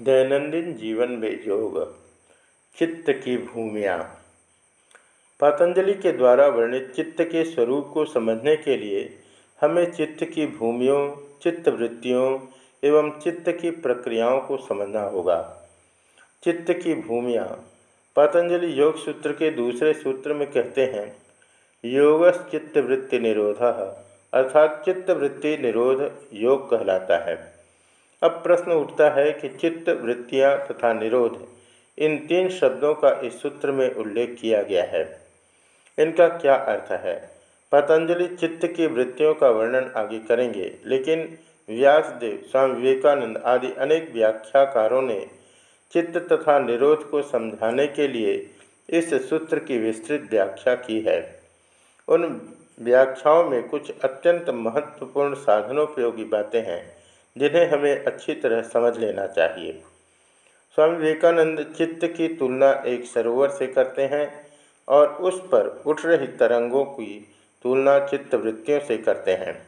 दैनंदिन जीवन में योग, चित्त की भूमिया। पतंजलि के द्वारा वर्णित चित्त के स्वरूप को समझने के लिए हमें चित्त की भूमियों, चित्त वृत्तियों एवं चित्त की प्रक्रियाओं को समझना होगा। चित्त की भूमिया, पतंजलि योग सूत्र के दूसरे सूत्र में कहते हैं, योगस चित्त वृत्ति निरोध, अर्थात चित्त वृत्ति निरोध योग कहलाता है। अब प्रश्न उठता है कि चित्त, वृत्तियाँ तथा निरोध, इन तीन शब्दों का इस सूत्र में उल्लेख किया गया है। इनका क्या अर्थ है? पतंजलि चित्त की वृत्तियों का वर्णन आगे करेंगे, लेकिन व्यासदेव, स्वामी विवेकानंद आदि अनेक व्याख्याकारों ने चित्त तथा निरोध को समझाने के लिए इस सूत्र की विस्तृत व्याख्या की है। उन व्याख्याओं में कुछ अत्यंत महत्वपूर्ण साधनोपयोगी बातें हैं। जिन्हें हमें अच्छी तरह समझ लेना चाहिए। स्वामी विवेकानंद चित्त की तुलना एक सरोवर से करते हैं और उस पर उठ रही तरंगों की तुलना चित्त वृत्तियों से करते हैं।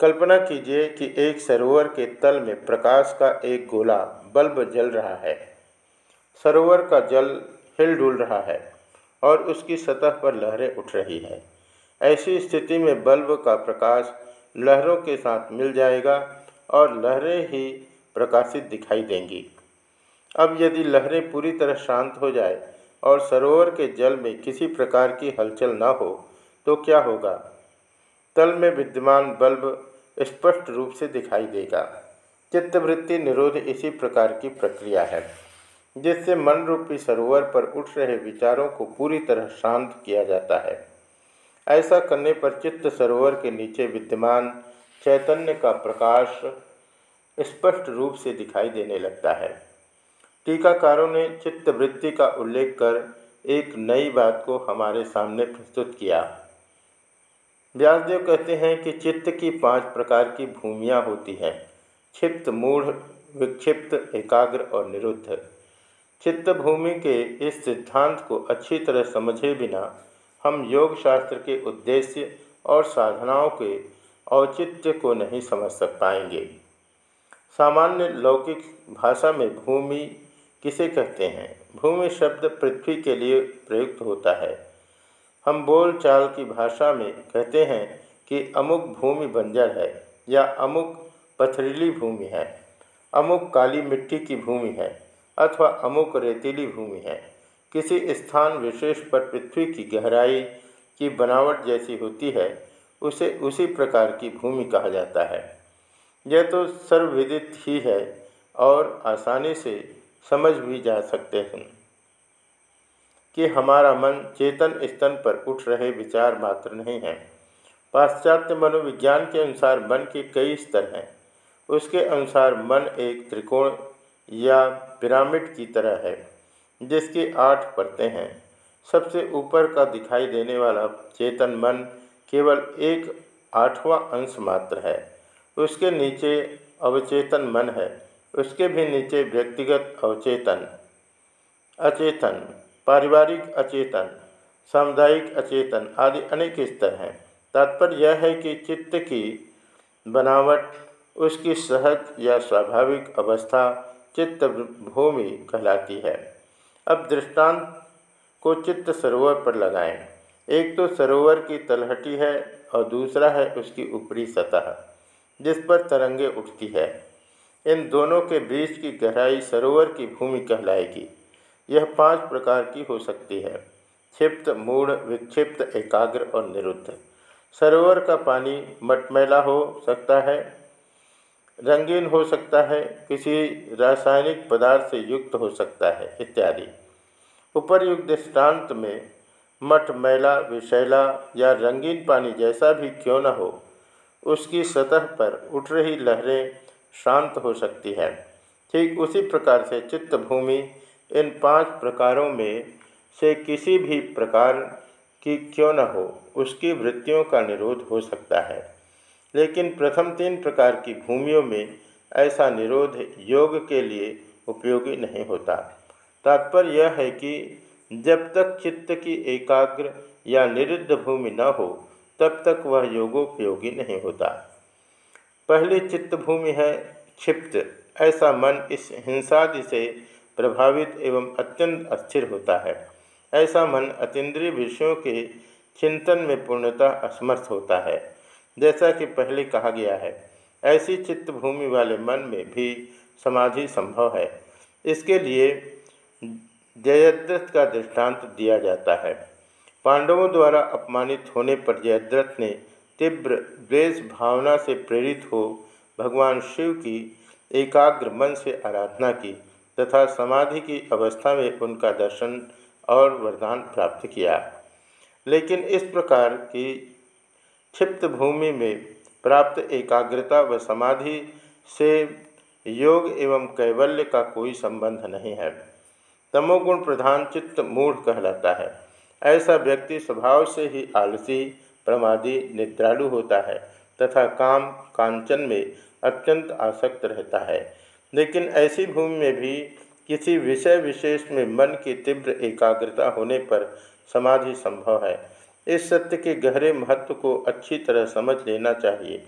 कल्पना कीजिए कि एक सरोवर के तल में प्रकाश का एक गोला बल्ब जल रहा है। सरोवर का जल हिलडुल रहा है और उसकी सतह पर लहरें उठ रही है। ऐसी स्थिति में बल्ब का प्रकाश लहरों के साथ मिल जाएगा और लहरें ही प्रकाशित दिखाई देंगी। अब यदि लहरें पूरी तरह शांत हो जाए और सरोवर के जल में किसी प्रकार की हलचल न हो तो क्या होगा? तल में विद्यमान बल्ब स्पष्ट रूप से दिखाई देगा। चित्तवृत्ति निरोध इसी प्रकार की प्रक्रिया है, जिससे मन रूपी सरोवर पर उठ रहे विचारों को पूरी तरह शांत किया जाता है। ऐसा करने पर चित्त सरोवर के नीचे विद्यमान चैतन्य का प्रकाश स्पष्ट रूप से दिखाई देने लगता है। टीकाकारों ने चित्त वृत्ति का उल्लेख कर एक नई बात को हमारे सामने प्रस्तुत किया। व्यासदेव कहते हैं कि चित्त की पाँच प्रकार की भूमियाँ होती हैं। क्षिप्त मूढ़, विक्षिप्त, एकाग्र और निरुद्ध। चित्त भूमि के इस सिद्धांत को अच्छी तरह समझे बिना हम योग शास्त्र के उद्देश्य और साधनाओं के औचित्य को नहीं समझ सक पाएँगे। सामान्य लौकिक भाषा में भूमि किसे कहते हैं? भूमि शब्द पृथ्वी के लिए प्रयुक्त होता है। हम बोल चाल की भाषा में कहते हैं कि अमुक भूमि बंजर है या अमुक पथरीली भूमि है, अमुक काली मिट्टी की भूमि है अथवा अमुक रेतीली भूमि है। किसी स्थान विशेष पर पृथ्वी की गहराई की बनावट जैसी होती है उसे उसी प्रकार की भूमि कहा जाता है। यह तो सर्वविदित ही है और आसानी से समझ भी जा सकते हैं कि हमारा मन चेतन स्तन पर उठ रहे विचार मात्र नहीं है। पाश्चात्य मनोविज्ञान के अनुसार मन के कई स्तर हैं। उसके अनुसार मन एक त्रिकोण या पिरामिड की तरह है, जिसकी आठ परतें हैं। सबसे ऊपर का दिखाई देने वाला चेतन मन केवल एक आठवां अंश मात्र है। उसके नीचे अवचेतन मन है, उसके भी नीचे व्यक्तिगत अवचेतन। अचेतन, पारिवारिक अचेतन, सामुदायिक अचेतन आदि अनेक स्तर हैं। तात्पर्य यह है कि चित्त की बनावट, उसकी सहज या स्वाभाविक अवस्था चित्त भूमि कहलाती है। अब दृष्टांत को चित्त सरोवर पर लगाएँ। एक तो सरोवर की तलहटी है और दूसरा है उसकी ऊपरी सतह, जिस पर तरंगे उठती है। इन दोनों के बीच की गहराई सरोवर की भूमि कहलाएगी। यह पाँच प्रकार की हो सकती है। क्षिप्त, मूढ़, विक्षिप्त, एकाग्र और निरुद्ध। सरोवर का पानी मटमैला हो सकता है, रंगीन हो सकता है, किसी रासायनिक पदार्थ से युक्त हो सकता है, इत्यादि। उपरयुक्त दृष्टांत में मठ, मैला विशैला या रंगीन पानी जैसा भी क्यों न हो, उसकी सतह पर उठ रही लहरें शांत हो सकती है। ठीक उसी प्रकार से चित्त भूमि इन पाँच प्रकारों में से किसी भी प्रकार की क्यों न हो, उसकी वृत्तियों का निरोध हो सकता है। लेकिन प्रथम तीन प्रकार की भूमियों में ऐसा निरोध योग के लिए उपयोगी नहीं होता। तात्पर्य यह है कि जब तक चित्त की एकाग्र या निरुद्ध भूमि न हो, तब तक वह योगोपयोगी नहीं होता। पहली चित्त भूमि है क्षिप्त। ऐसा मन इस हिंसादि से प्रभावित एवं अत्यंत अस्थिर होता है। ऐसा मन अतीन्द्रिय विषयों के चिंतन में पूर्णतः असमर्थ होता है। जैसा कि पहले कहा गया है, ऐसी चित्त भूमि वाले मन में भी समाधि संभव है। इसके लिए जयद्रथ का दृष्टांत दिया जाता है। पांडवों द्वारा अपमानित होने पर जयद्रथ ने तीव्र द्वेष भावना से प्रेरित हो भगवान शिव की एकाग्र मन से आराधना की तथा समाधि की अवस्था में उनका दर्शन और वरदान प्राप्त किया। लेकिन इस प्रकार की क्षिप्त भूमि में प्राप्त एकाग्रता व समाधि से योग एवं कैवल्य का कोई संबंध नहीं है। तमोगुण प्रधान चित्त मूढ़ कहलाता है। ऐसा व्यक्ति स्वभाव से ही आलसी, प्रमादी, निद्रालु होता है तथा काम, कांचन में अत्यंत आसक्त रहता है। लेकिन ऐसी भूमि में भी किसी विषय विशेष में मन की तीव्र एकाग्रता होने पर समाधि संभव है। इस सत्य के गहरे महत्व को अच्छी तरह समझ लेना चाहिए।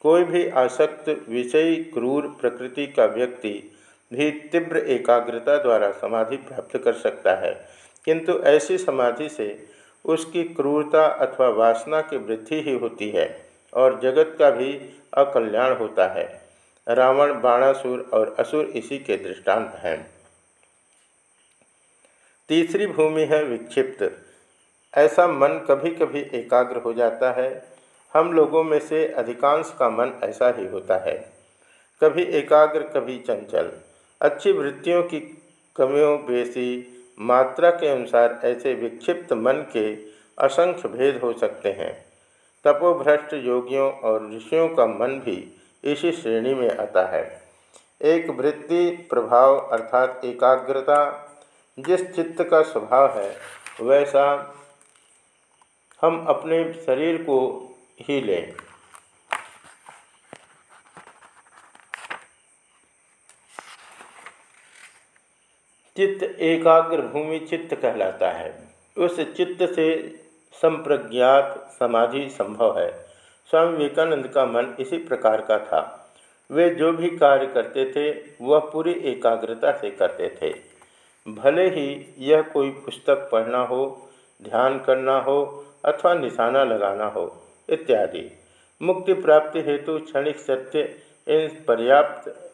कोई भी आसक्त, विषयी, क्रूर प्रकृति का व्यक्ति भी तीव्र एकाग्रता द्वारा समाधि प्राप्त कर सकता है। किंतु ऐसी समाधि से उसकी क्रूरता अथवा वासना की वृद्धि ही होती है और जगत का भी अकल्याण होता है। रावण, बाणासुर और असुर इसी के दृष्टांत हैं। तीसरी भूमि है विक्षिप्त। ऐसा मन कभी कभी एकाग्र हो जाता है। हम लोगों में से अधिकांश का मन ऐसा ही होता है। कभी एकाग्र, कभी चंचल। अच्छी वृत्तियों की कमियों, बेसी मात्रा के अनुसार ऐसे विक्षिप्त मन के असंख्य भेद हो सकते हैं। तपोभ्रष्ट योगियों और ऋषियों का मन भी इसी श्रेणी में आता है। एक वृत्ति प्रभाव अर्थात एकाग्रता, जिस चित्त का स्वभाव है, वैसा हम अपने शरीर को ही लें। चित्त एकाग्र भूमि चित्त कहलाता है। उस चित्त से संप्रज्ञात समाधि संभव है। स्वामी विवेकानंद का मन इसी प्रकार का था। वे जो भी कार्य करते थे, वह पूरी एकाग्रता से करते थे। भले ही यह कोई पुस्तक पढ़ना हो, ध्यान करना हो, अथवा निशाना लगाना हो, इत्यादि। मुक्ति प्राप्ति हेतु क्षणिक सत्य इन पर्याप्त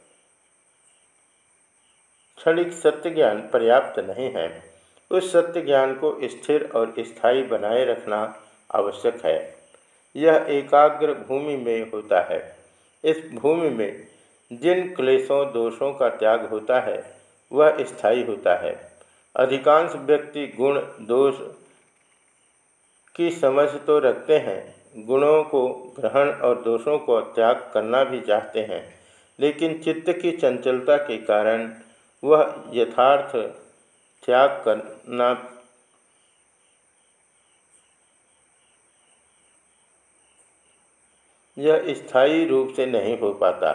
क्षणिक सत्य ज्ञान पर्याप्त नहीं है। उस सत्य ज्ञान को स्थिर और स्थायी बनाए रखना आवश्यक है। यह एकाग्र भूमि में होता है। इस भूमि में जिन क्लेशों, दोषों का त्याग होता है, वह स्थायी होता है। अधिकांश व्यक्ति गुण, दोष की समझ तो रखते हैं, गुणों को ग्रहण और दोषों को त्याग करना भी चाहते हैं, लेकिन चित्त की चंचलता के कारण वह यथार्थ त्याग करना यह स्थायी रूप से नहीं हो पाता।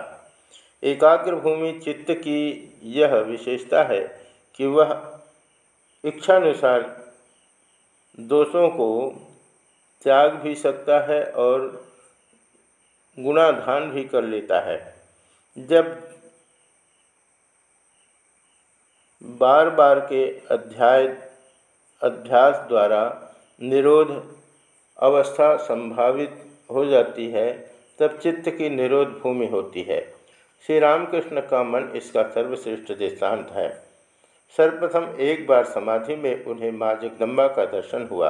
एकाग्र भूमि चित्त की यह विशेषता है कि वह इच्छानुसार दोषों को त्याग भी सकता है और गुणाधान भी कर लेता है। जब बार बार के अध्याय अभ्यास द्वारा निरोध अवस्था संभावित हो जाती है, तब चित्त की निरोध भूमि होती है। श्री रामकृष्ण का मन इसका सर्वश्रेष्ठ दृष्टांत है। सर्वप्रथम एक बार समाधि में उन्हें माँ जगदम्बा का दर्शन हुआ,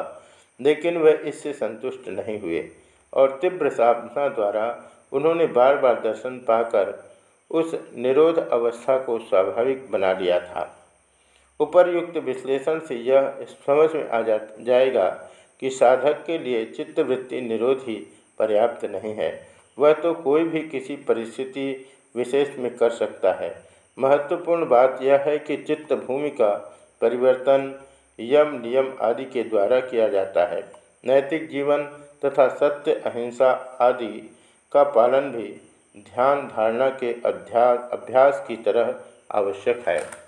लेकिन वह इससे संतुष्ट नहीं हुए और तीव्र साधना द्वारा उन्होंने बार बार दर्शन पाकर उस निरोध अवस्था को स्वाभाविक बना लिया था। उपरयुक्त विश्लेषण से यह समझ में आ जा, जाएगा कि साधक के लिए चित्तवृत्ति निरोध ही पर्याप्त नहीं है। वह तो कोई भी किसी परिस्थिति विशेष में कर सकता है। महत्वपूर्ण बात यह है कि चित्त भूमि का परिवर्तन यम, नियम आदि के द्वारा किया जाता है। नैतिक जीवन तथा सत्य, अहिंसा आदि का पालन भी ध्यान धारणा के अध्यास अभ्यास की तरह आवश्यक है।